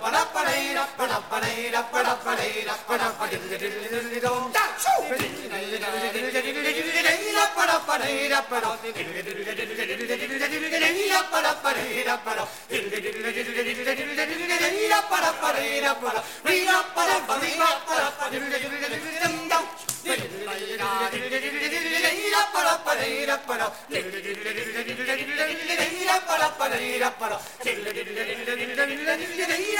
para para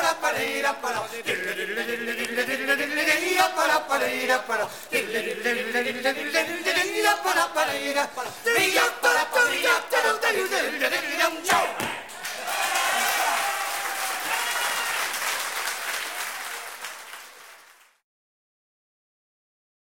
para para Me up